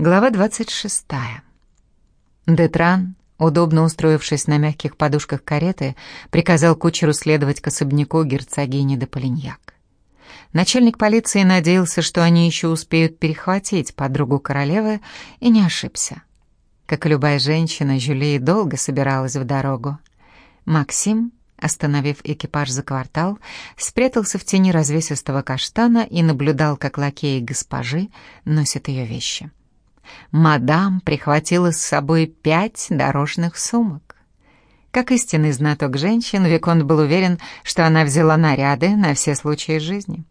Глава 26. Детран, удобно устроившись на мягких подушках кареты, приказал кучеру следовать к особняку герцогини де Полиньяк. Начальник полиции надеялся, что они еще успеют перехватить подругу королевы, и не ошибся. Как и любая женщина, Жюли долго собиралась в дорогу. Максим, остановив экипаж за квартал, спрятался в тени развесистого каштана и наблюдал, как лакеи госпожи носят ее вещи мадам прихватила с собой пять дорожных сумок. Как истинный знаток женщин, Виконт был уверен, что она взяла наряды на все случаи жизни.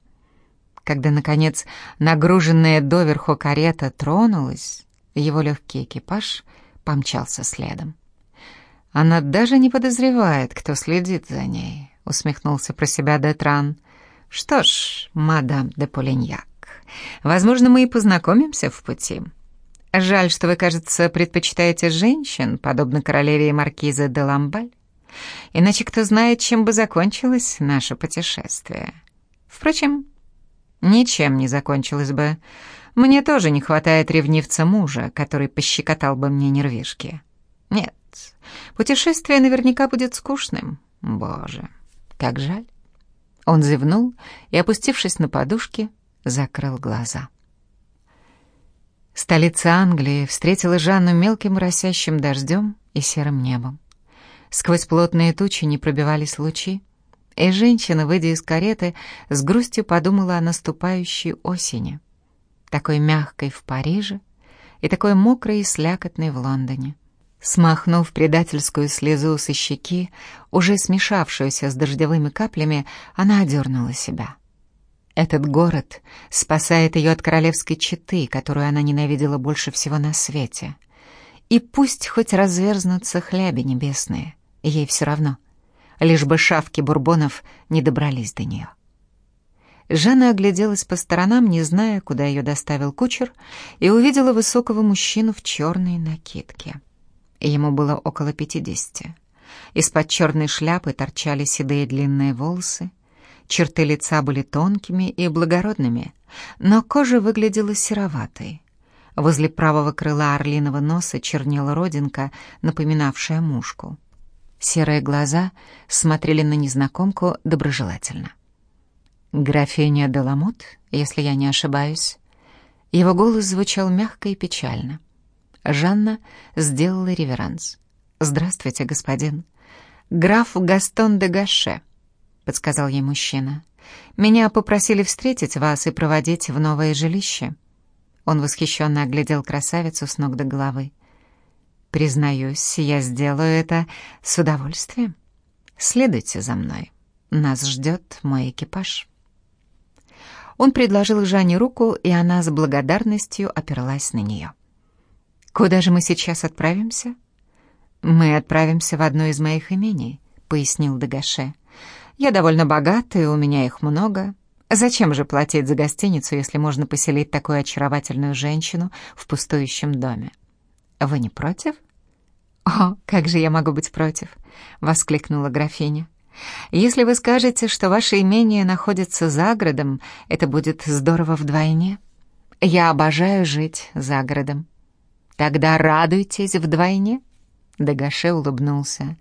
Когда, наконец, нагруженная доверху карета тронулась, его легкий экипаж помчался следом. «Она даже не подозревает, кто следит за ней», — усмехнулся про себя Детран. «Что ж, мадам де Полиньяк, возможно, мы и познакомимся в пути». Жаль, что вы, кажется, предпочитаете женщин, подобно королеве и маркизе де Ламбаль. Иначе кто знает, чем бы закончилось наше путешествие. Впрочем, ничем не закончилось бы. Мне тоже не хватает ревнивца мужа, который пощекотал бы мне нервишки. Нет, путешествие наверняка будет скучным. Боже, как жаль. Он зевнул и, опустившись на подушки, закрыл глаза. Столица Англии встретила Жанну мелким росящим дождем и серым небом. Сквозь плотные тучи не пробивались лучи, и женщина, выйдя из кареты, с грустью подумала о наступающей осени, такой мягкой в Париже и такой мокрой и слякотной в Лондоне. Смахнув предательскую слезу со щеки, уже смешавшуюся с дождевыми каплями, она одернула себя — этот город спасает ее от королевской четы, которую она ненавидела больше всего на свете. И пусть хоть разверзнутся хляби небесные, ей все равно, лишь бы шавки бурбонов не добрались до нее. Жанна огляделась по сторонам, не зная, куда ее доставил кучер, и увидела высокого мужчину в черной накидке. Ему было около пятидесяти. Из-под черной шляпы торчали седые длинные волосы, Черты лица были тонкими и благородными, но кожа выглядела сероватой. Возле правого крыла орлиного носа чернела родинка, напоминавшая мушку. Серые глаза смотрели на незнакомку доброжелательно. «Графиня Деламут, если я не ошибаюсь». Его голос звучал мягко и печально. Жанна сделала реверанс. «Здравствуйте, господин. Граф Гастон де Гаше подсказал ей мужчина. «Меня попросили встретить вас и проводить в новое жилище». Он восхищенно оглядел красавицу с ног до головы. «Признаюсь, я сделаю это с удовольствием. Следуйте за мной. Нас ждет мой экипаж». Он предложил Жанне руку, и она с благодарностью оперлась на нее. «Куда же мы сейчас отправимся?» «Мы отправимся в одно из моих имений», — пояснил Дагаше. Я довольно богата, и у меня их много. Зачем же платить за гостиницу, если можно поселить такую очаровательную женщину в пустующем доме? Вы не против? О, как же я могу быть против? воскликнула графиня. Если вы скажете, что ваше имение находится за городом, это будет здорово вдвойне. Я обожаю жить за городом. Тогда радуйтесь вдвойне. Дагаше улыбнулся.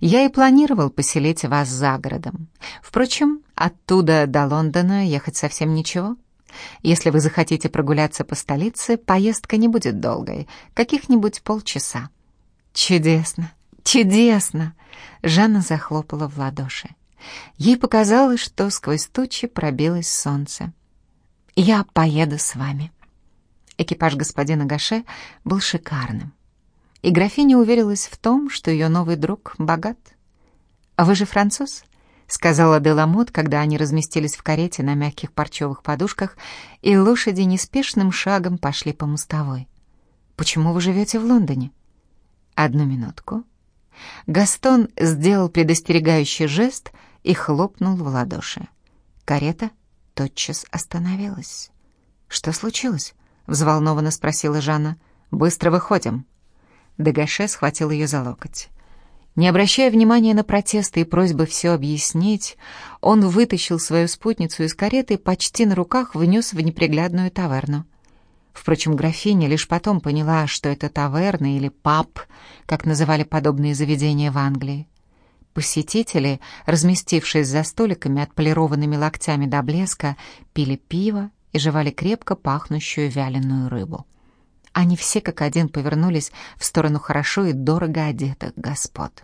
«Я и планировал поселить вас за городом. Впрочем, оттуда до Лондона ехать совсем ничего. Если вы захотите прогуляться по столице, поездка не будет долгой, каких-нибудь полчаса». «Чудесно! Чудесно!» Жанна захлопала в ладоши. Ей показалось, что сквозь тучи пробилось солнце. «Я поеду с вами». Экипаж господина Гаше был шикарным и графиня уверилась в том, что ее новый друг богат. «А вы же француз?» — сказала Деламот, когда они разместились в карете на мягких парчевых подушках, и лошади неспешным шагом пошли по мостовой. «Почему вы живете в Лондоне?» «Одну минутку». Гастон сделал предостерегающий жест и хлопнул в ладоши. Карета тотчас остановилась. «Что случилось?» — взволнованно спросила Жанна. «Быстро выходим», Дегаше схватил ее за локоть. Не обращая внимания на протесты и просьбы все объяснить, он вытащил свою спутницу из кареты и почти на руках внес в неприглядную таверну. Впрочем, графиня лишь потом поняла, что это таверна или паб, как называли подобные заведения в Англии. Посетители, разместившись за столиками, отполированными локтями до блеска, пили пиво и жевали крепко пахнущую вяленую рыбу. Они все как один повернулись в сторону хорошо и дорого одетых господ.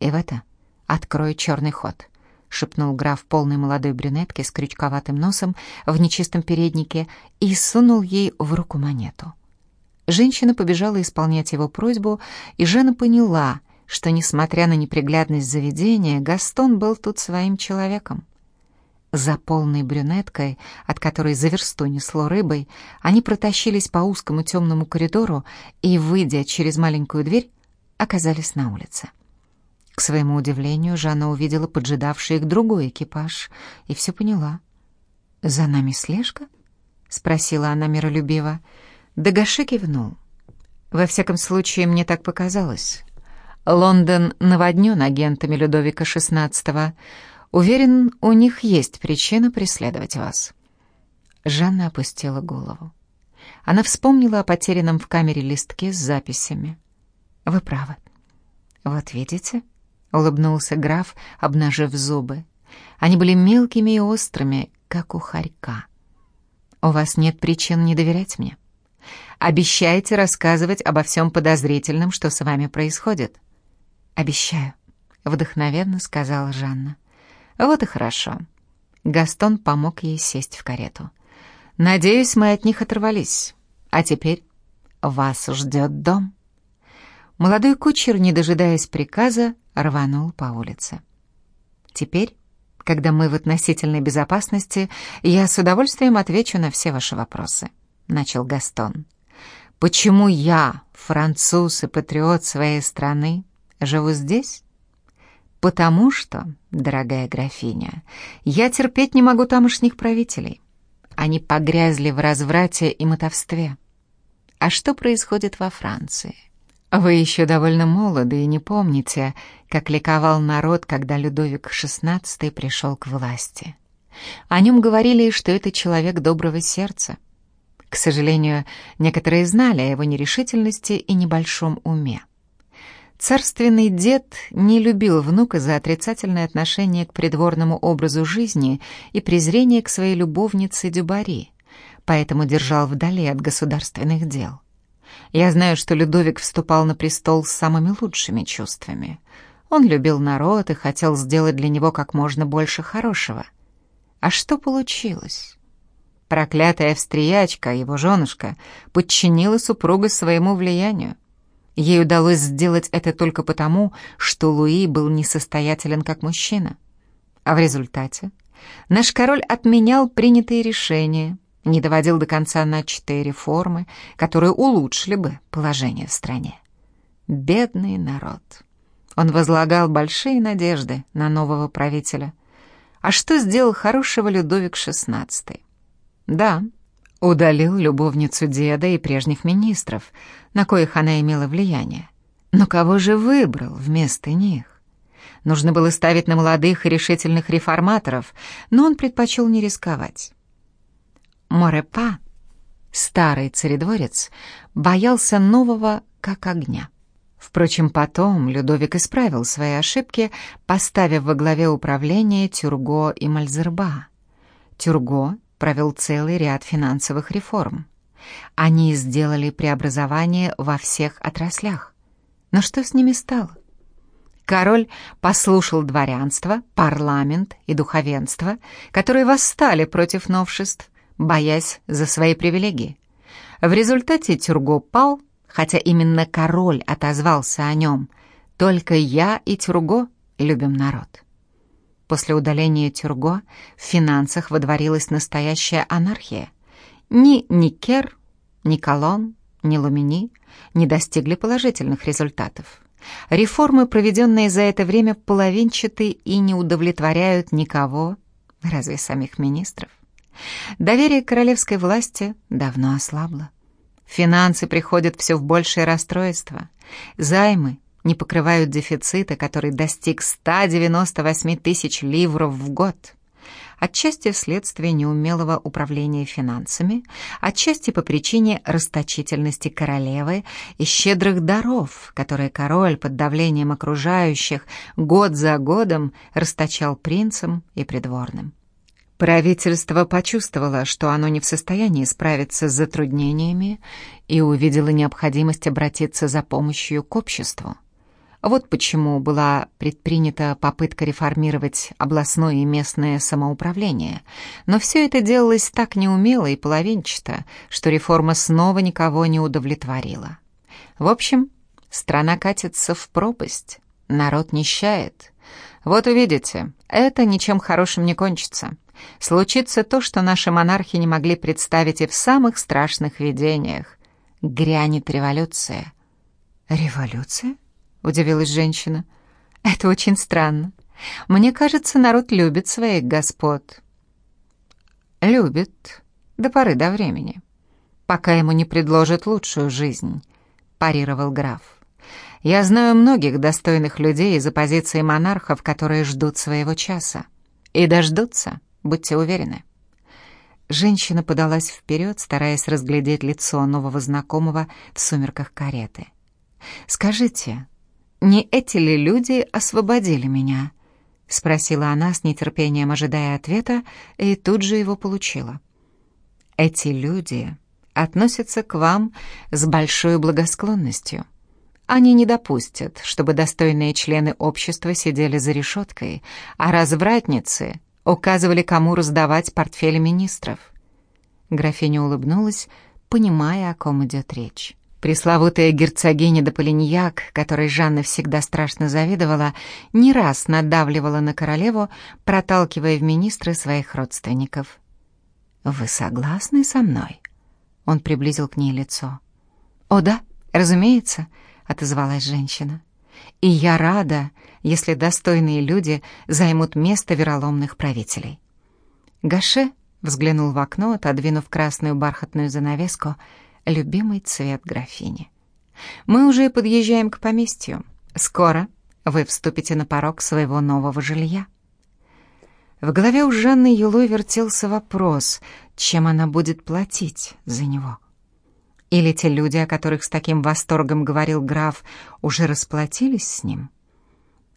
И в это открою черный ход —— шепнул граф полной молодой брюнетке с крючковатым носом в нечистом переднике и сунул ей в руку монету. Женщина побежала исполнять его просьбу, и Жанна поняла, что, несмотря на неприглядность заведения, Гастон был тут своим человеком. За полной брюнеткой, от которой за версту несло рыбой, они протащились по узкому темному коридору и, выйдя через маленькую дверь, оказались на улице. К своему удивлению, Жанна увидела поджидавший их другой экипаж и все поняла. «За нами слежка?» — спросила она миролюбиво. Дагаши кивнул. «Во всяком случае, мне так показалось. Лондон наводнен агентами Людовика XVI. Уверен, у них есть причина преследовать вас». Жанна опустила голову. Она вспомнила о потерянном в камере листке с записями. «Вы правы. Вот видите?» — улыбнулся граф, обнажив зубы. Они были мелкими и острыми, как у хорька. «У вас нет причин не доверять мне. Обещайте рассказывать обо всем подозрительном, что с вами происходит». «Обещаю», — вдохновенно сказала Жанна. «Вот и хорошо». Гастон помог ей сесть в карету. «Надеюсь, мы от них оторвались. А теперь вас ждет дом». Молодой кучер, не дожидаясь приказа, рванул по улице. «Теперь, когда мы в относительной безопасности, я с удовольствием отвечу на все ваши вопросы», — начал Гастон. «Почему я, француз и патриот своей страны, живу здесь?» «Потому что, дорогая графиня, я терпеть не могу тамошних правителей. Они погрязли в разврате и мотовстве. А что происходит во Франции?» Вы еще довольно молоды и не помните, как ликовал народ, когда Людовик XVI пришел к власти. О нем говорили, что это человек доброго сердца. К сожалению, некоторые знали о его нерешительности и небольшом уме. Царственный дед не любил внука за отрицательное отношение к придворному образу жизни и презрение к своей любовнице Дюбари, поэтому держал вдали от государственных дел. Я знаю, что Людовик вступал на престол с самыми лучшими чувствами. Он любил народ и хотел сделать для него как можно больше хорошего. А что получилось? Проклятая австриячка, его женушка, подчинила супруга своему влиянию. Ей удалось сделать это только потому, что Луи был несостоятелен как мужчина. А в результате наш король отменял принятые решения, не доводил до конца начатые реформы, которые улучшили бы положение в стране. Бедный народ. Он возлагал большие надежды на нового правителя. А что сделал хорошего Людовик XVI? Да, удалил любовницу деда и прежних министров, на коих она имела влияние. Но кого же выбрал вместо них? Нужно было ставить на молодых и решительных реформаторов, но он предпочел не рисковать. Морепа, старый царедворец, боялся нового как огня. Впрочем, потом Людовик исправил свои ошибки, поставив во главе управления Тюрго и Мальзерба. Тюрго провел целый ряд финансовых реформ. Они сделали преобразование во всех отраслях. Но что с ними стало? Король послушал дворянство, парламент и духовенство, которые восстали против новшеств, боясь за свои привилегии. В результате Тюрго пал, хотя именно король отозвался о нем. Только я и Тюрго любим народ. После удаления Тюрго в финансах водворилась настоящая анархия. Ни Никер, ни Колон, ни Лумини не достигли положительных результатов. Реформы, проведенные за это время, половинчаты и не удовлетворяют никого, разве самих министров. Доверие королевской власти давно ослабло. Финансы приходят все в большее расстройство. Займы не покрывают дефицита, который достиг 198 тысяч ливров в год. отчасти вследствие неумелого управления финансами, отчасти по причине расточительности королевы и щедрых даров, которые король под давлением окружающих год за годом расточал принцам и придворным. Правительство почувствовало, что оно не в состоянии справиться с затруднениями и увидело необходимость обратиться за помощью к обществу. Вот почему была предпринята попытка реформировать областное и местное самоуправление. Но все это делалось так неумело и половинчато, что реформа снова никого не удовлетворила. В общем, страна катится в пропасть, народ нищает. Вот увидите, это ничем хорошим не кончится. Случится то, что наши монархи не могли представить и в самых страшных видениях. Грянет революция. Революция? Удивилась женщина. «Это очень странно. Мне кажется, народ любит своих господ». «Любит до поры до времени, пока ему не предложат лучшую жизнь», — парировал граф. «Я знаю многих достойных людей из оппозиции монархов, которые ждут своего часа. И дождутся, будьте уверены». Женщина подалась вперед, стараясь разглядеть лицо нового знакомого в сумерках кареты. «Скажите, не эти ли люди освободили меня?» — спросила она с нетерпением, ожидая ответа, и тут же его получила. «Эти люди относятся к вам с большой благосклонностью. Они не допустят, чтобы достойные члены общества сидели за решеткой, а развратницы указывали, кому раздавать портфели министров». Графиня улыбнулась, понимая, о ком идет речь. Пресловутая герцогиня де Полиньяк, которой Жанна всегда страшно завидовала, не раз надавливала на королеву, проталкивая в министры своих родственников. «Вы согласны со мной?» Он приблизил к ней лицо. «О да, разумеется», — отозвалась женщина. «И я рада, если достойные люди займут место вероломных правителей». Гаше взглянул в окно, отодвинув красную бархатную занавеску — любимый цвет графини. Мы уже подъезжаем к поместью. Скоро вы вступите на порог своего нового жилья. В голове у Жанны Юлой вертелся вопрос, чем она будет платить за него. Или те люди, о которых с таким восторгом говорил граф, уже расплатились с ним?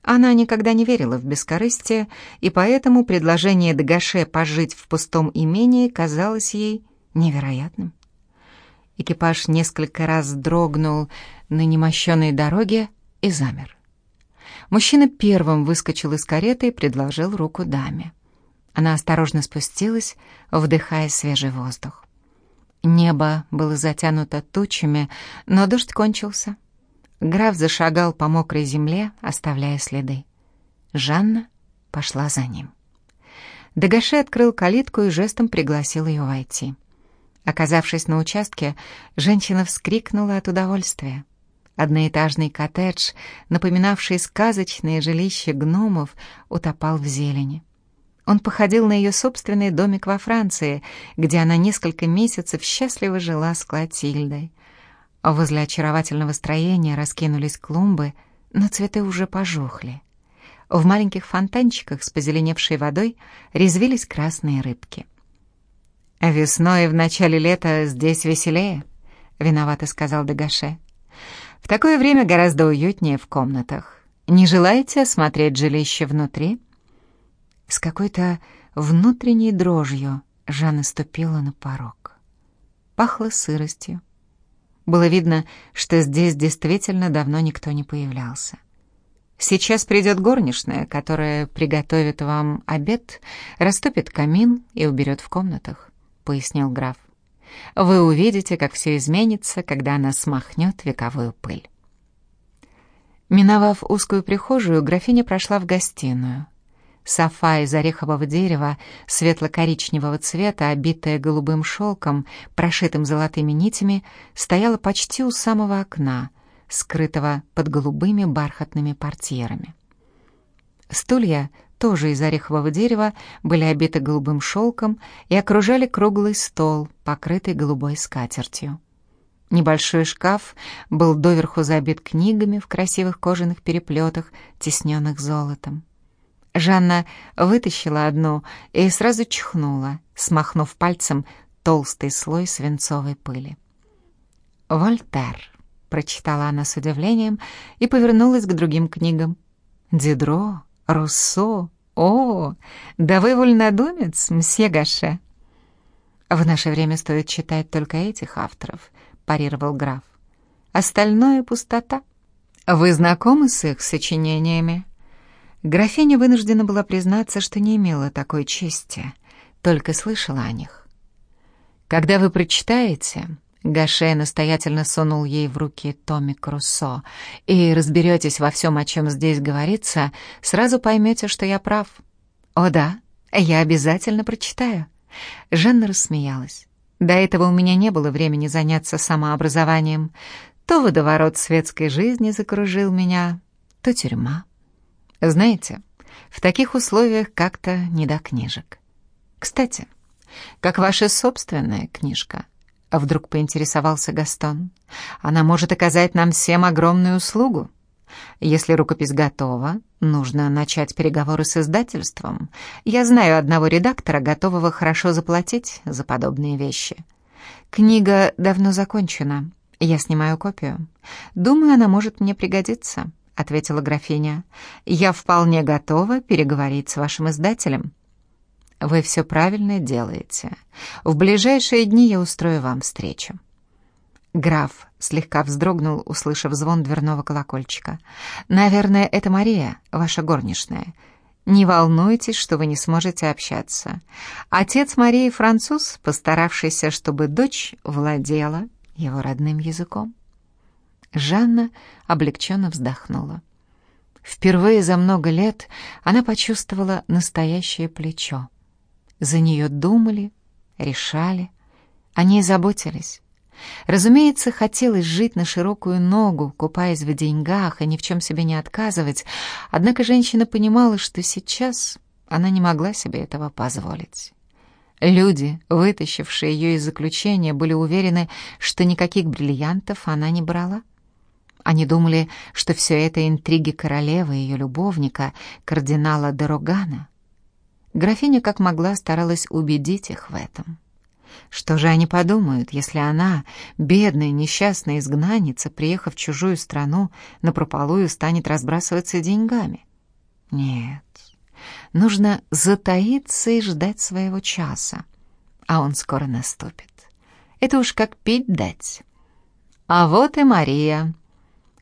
Она никогда не верила в бескорыстие, и поэтому предложение Дагаше пожить в пустом имении казалось ей невероятным. Экипаж несколько раз дрогнул на немощенной дороге и замер. Мужчина первым выскочил из кареты и предложил руку даме. Она осторожно спустилась, вдыхая свежий воздух. Небо было затянуто тучами, но дождь кончился. Граф зашагал по мокрой земле, оставляя следы. Жанна пошла за ним. Дагаше открыл калитку и жестом пригласил ее войти. Оказавшись на участке, женщина вскрикнула от удовольствия. Одноэтажный коттедж, напоминавший сказочное жилище гномов, утопал в зелени. Он походил на ее собственный домик во Франции, где она несколько месяцев счастливо жила с Клотильдой. Возле очаровательного строения раскинулись клумбы, но цветы уже пожухли. В маленьких фонтанчиках с позеленевшей водой резвились красные рыбки — «Весной и в начале лета здесь веселее», — виновато сказал Дагаше. «В такое время гораздо уютнее в комнатах. Не желаете осмотреть жилище внутри?» С какой-то внутренней дрожью Жанна ступила на порог. Пахло сыростью. Было видно, что здесь действительно давно никто не появлялся. Сейчас придет горничная, которая приготовит вам обед, растопит камин и уберет в комнатах пояснил граф. «Вы увидите, как все изменится, когда она смахнет вековую пыль». Миновав узкую прихожую, графиня прошла в гостиную. Софа из орехового дерева, светло-коричневого цвета, обитая голубым шелком, прошитым золотыми нитями, стояла почти у самого окна, скрытого под голубыми бархатными портьерами. Стулья тоже из орехового дерева, были обиты голубым шелком и окружали круглый стол, покрытый голубой скатертью. Небольшой шкаф был доверху забит книгами в красивых кожаных переплетах, тесненных золотом. Жанна вытащила одну и сразу чихнула, смахнув пальцем толстый слой свинцовой пыли. «Вольтер», — прочитала она с удивлением и повернулась к другим книгам. «Дидро, Руссо, о, да вы вольнодумец, мсье Гаше». «В наше время стоит читать только этих авторов», — парировал граф. «Остальное — пустота. Вы знакомы с их сочинениями?» Графиня вынуждена была признаться, что не имела такой чести, только слышала о них. «Когда вы прочитаете...» Гаше настоятельно сунул ей в руки томик Руссо. «И разберетесь во всем, о чем здесь говорится, сразу поймете, что я прав». «О да, я обязательно прочитаю». Жанна рассмеялась. До этого у меня не было времени заняться самообразованием. То водоворот светской жизни закружил меня, то тюрьма. Знаете, в таких условиях как-то не до книжек. Кстати, как ваша собственная книжка? Вдруг поинтересовался Гастон. Она может оказать нам всем огромную услугу. Если рукопись готова, нужно начать переговоры с издательством. Я знаю одного редактора, готового хорошо заплатить за подобные вещи. Книга давно закончена. Я снимаю копию. Думаю, она может мне пригодиться ответила графиня. «Я вполне готова переговорить с вашим издателем». «Вы все правильно делаете. В ближайшие дни я устрою вам встречу». Граф слегка вздрогнул, услышав звон дверного колокольчика. «Наверное, это Мария, ваша горничная. Не волнуйтесь, что вы не сможете общаться. Отец Марии француз, постаравшийся, чтобы дочь владела его родным языком». Жанна облегченно вздохнула. Впервые за много лет она почувствовала настоящее плечо. За нее думали, решали, о ней заботились. Разумеется, хотелось жить на широкую ногу, купаясь в деньгах и ни в чем себе не отказывать, однако женщина понимала, что сейчас она не могла себе этого позволить. Люди, вытащившие ее из заключения, были уверены, что никаких бриллиантов она не брала. Они думали, что все это интриги королевы и ее любовника, кардинала Дорогана. Графиня как могла старалась убедить их в этом. Что же они подумают, если она, бедная несчастная изгнанница, приехав в чужую страну, напропалую станет разбрасываться деньгами? Нет, нужно затаиться и ждать своего часа, а он скоро наступит. Это уж как пить дать. А вот и Мария,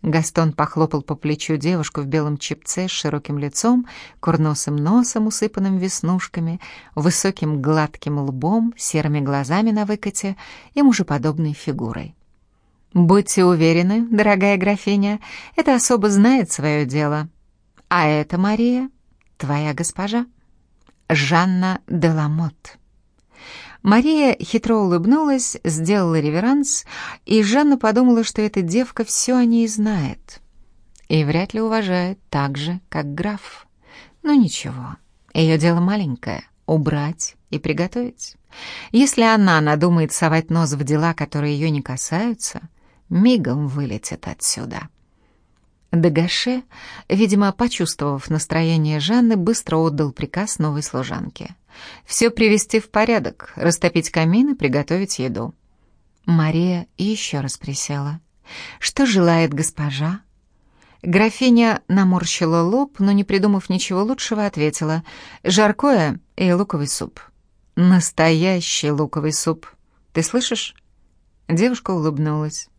Гастон похлопал по плечу девушку в белом чепце с широким лицом, курносым носом, усыпанным веснушками, высоким гладким лбом, серыми глазами на выкате и мужеподобной фигурой. «Будьте уверены, дорогая графиня, эта особа знает свое дело. А это, Мария, твоя госпожа, Жанна Деламот». Мария хитро улыбнулась, сделала реверанс, и Жанна подумала, что эта девка все о ней знает. И вряд ли уважает так же, как граф. Но ничего, ее дело маленькое — убрать и приготовить. Если она надумает совать нос в дела, которые ее не касаются, мигом вылетит отсюда. Дагаше, видимо, почувствовав настроение Жанны, быстро отдал приказ новой служанке — все привести в порядок, растопить камин и приготовить еду. Мария еще раз присела. «Что желает госпожа?» Графиня наморщила лоб, но, не придумав ничего лучшего, ответила «Жаркое и луковый суп». «Настоящий луковый суп. Ты слышишь?» Девушка улыбнулась.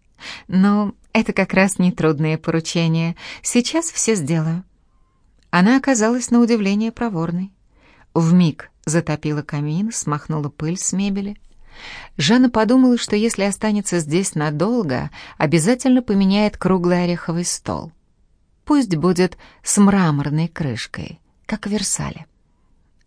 «Ну, это как раз нетрудное поручение. Сейчас все сделаю». Она оказалась на удивление проворной. Вмиг затопила камин, смахнула пыль с мебели. Жанна подумала, что если останется здесь надолго, обязательно поменяет круглый ореховый стол. Пусть будет с мраморной крышкой, как в Версале.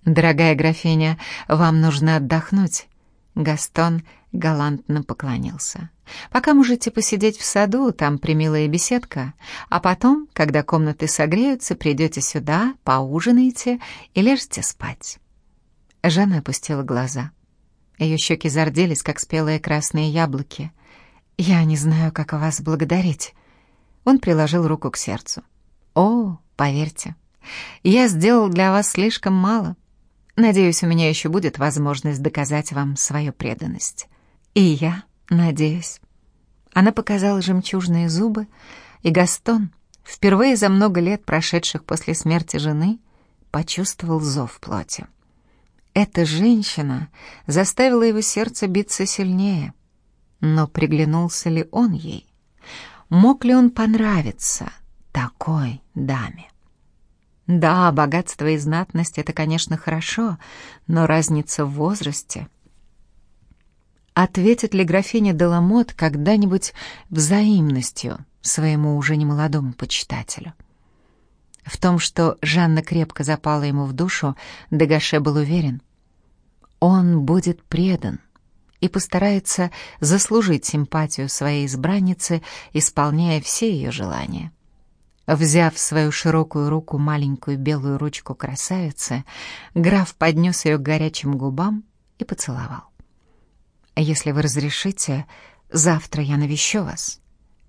«Дорогая графиня, вам нужно отдохнуть». Гастон галантно поклонился. «Пока можете посидеть в саду, там примилая беседка, а потом, когда комнаты согреются, придете сюда, поужинаете и ляжете спать». Жанна опустила глаза. Ее щеки зарделись, как спелые красные яблоки. «Я не знаю, как вас благодарить». Он приложил руку к сердцу. «О, поверьте, Я сделал для вас слишком мало. Надеюсь, у меня еще будет возможность доказать вам свою преданность. И я надеюсь». Она показала жемчужные зубы, и Гастон, впервые за много лет, прошедших после смерти жены, почувствовал зов плоти. Эта женщина заставила его сердце биться сильнее. Но приглянулся ли он ей? Мог ли он понравиться такой даме? Да, богатство и знатность — это, конечно, хорошо, но разница в возрасте. Ответит ли графиня Деламот когда-нибудь взаимностью своему уже немолодому почитателю? В том, что Жанна крепко запала ему в душу, Дегаше был уверен. Он будет предан и постарается заслужить симпатию своей избранницы, исполняя все ее желания. Взяв в свою широкую руку маленькую белую ручку красавицы, граф поднес ее к горячим губам и поцеловал. «Если вы разрешите, завтра я навещу вас».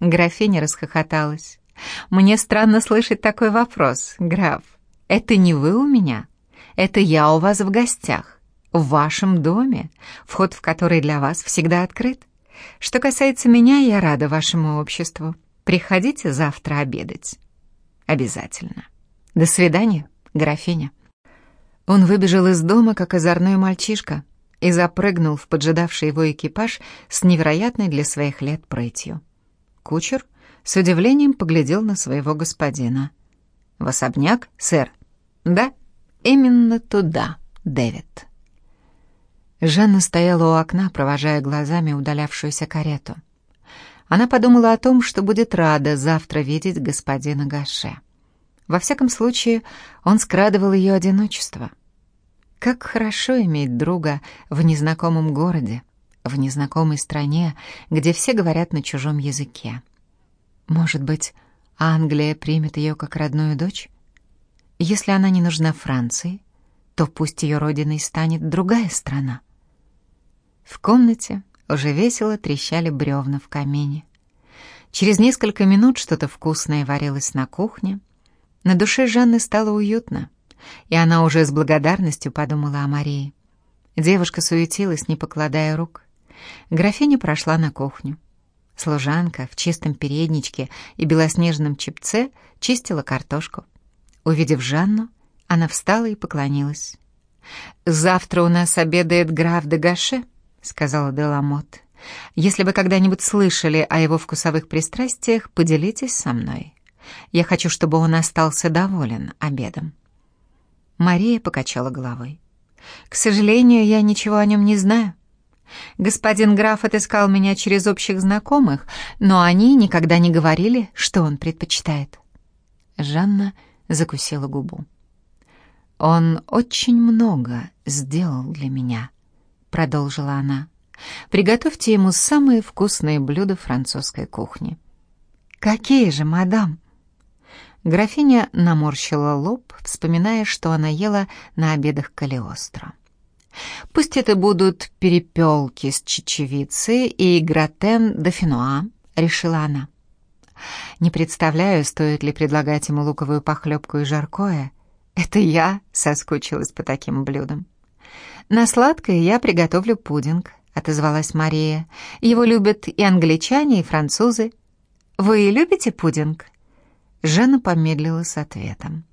Графиня расхохоталась. «Мне странно слышать такой вопрос, граф. Это не вы у меня, это я у вас в гостях, в вашем доме, вход в который для вас всегда открыт. Что касается меня, я рада вашему обществу. Приходите завтра обедать. Обязательно. До свидания, графиня». Он выбежал из дома, как озорной мальчишка, и запрыгнул в поджидавший его экипаж с невероятной для своих лет прытью. Кучер с удивлением поглядел на своего господина. «В особняк, сэр?» «Да, именно туда, Дэвид». Жанна стояла у окна, провожая глазами удалявшуюся карету. Она подумала о том, что будет рада завтра видеть господина Гаше. Во всяком случае, он скрадывал ее одиночество. Как хорошо иметь друга в незнакомом городе, в незнакомой стране, где все говорят на чужом языке. Может быть, Англия примет ее как родную дочь? Если она не нужна Франции, то пусть ее родиной станет другая страна. В комнате уже весело трещали бревна в камине. Через несколько минут что-то вкусное варилось на кухне. На душе Жанны стало уютно, и она уже с благодарностью подумала о Марии. Девушка суетилась, не покладая рук. Графиня прошла на кухню. Служанка в чистом передничке и белоснежном чепце чистила картошку. Увидев Жанну, она встала и поклонилась. «Завтра у нас обедает граф де Гаше», — сказала Деламот. «Если вы когда-нибудь слышали о его вкусовых пристрастиях, поделитесь со мной. Я хочу, чтобы он остался доволен обедом». Мария покачала головой. «К сожалению, я ничего о нем не знаю. Господин граф отыскал меня через общих знакомых, но они никогда не говорили, что он предпочитает. Жанна закусила губу. «Он очень много сделал для меня», — продолжила она. «Приготовьте ему самые вкусные блюда французской кухни». «Какие же, мадам?» Графиня наморщила лоб, вспоминая, что она ела на обедах Калиостро. Пусть это будут перепелки с чечевицей и гратен де финуа, решила она. Не представляю, стоит ли предлагать ему луковую похлебку и жаркое. Это я соскучилась по таким блюдам. На сладкое я приготовлю пудинг, отозвалась Мария. Его любят и англичане, и французы. Вы любите пудинг? Жанна помедлила с ответом.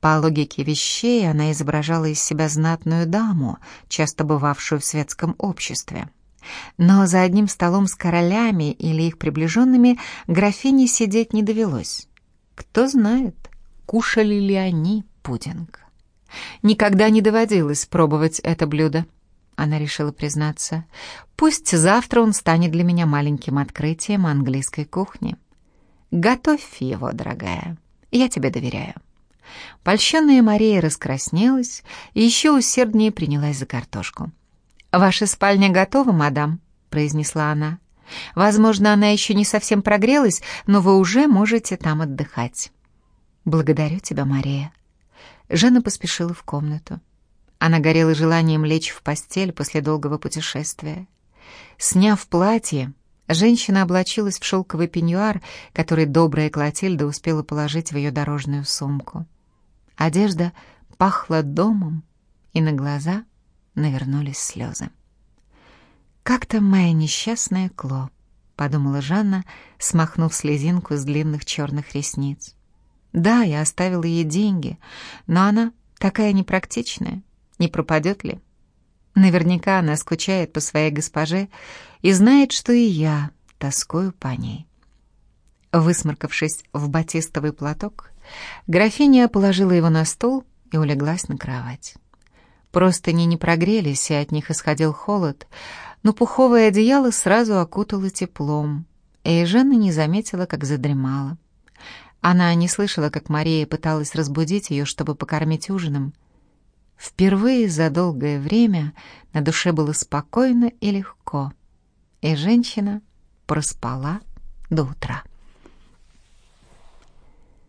По логике вещей она изображала из себя знатную даму, часто бывавшую в светском обществе. Но за одним столом с королями или их приближенными графине сидеть не довелось. Кто знает, кушали ли они пудинг. Никогда не доводилось пробовать это блюдо. Она решила признаться. Пусть завтра он станет для меня маленьким открытием английской кухни. Готовь его, дорогая. Я тебе доверяю. Польщенная Мария раскраснелась и еще усерднее принялась за картошку. «Ваша спальня готова, мадам?» — произнесла она. «Возможно, она еще не совсем прогрелась, но вы уже можете там отдыхать». «Благодарю тебя, Мария». Жанна поспешила в комнату. Она горела желанием лечь в постель после долгого путешествия. Сняв платье, женщина облачилась в шелковый пеньюар, который добрая Клотильда успела положить в ее дорожную сумку. Одежда пахла домом, и на глаза навернулись слезы. «Как там моя несчастная Кло?» — подумала Жанна, смахнув слезинку с длинных черных ресниц. «Да, я оставила ей деньги, но она такая непрактичная. Не пропадет ли? Наверняка она скучает по своей госпоже и знает, что и я тоскую по ней». Высморкавшись в батистовый платок, графиня положила его на стол и улеглась на кровать. Простыни не прогрелись, и от них исходил холод, но пуховое одеяло сразу окутало теплом, и Жанна не заметила, как задремала. Она не слышала, как Мария пыталась разбудить ее, чтобы покормить ужином. Впервые за долгое время на душе было спокойно и легко, и женщина проспала до утра.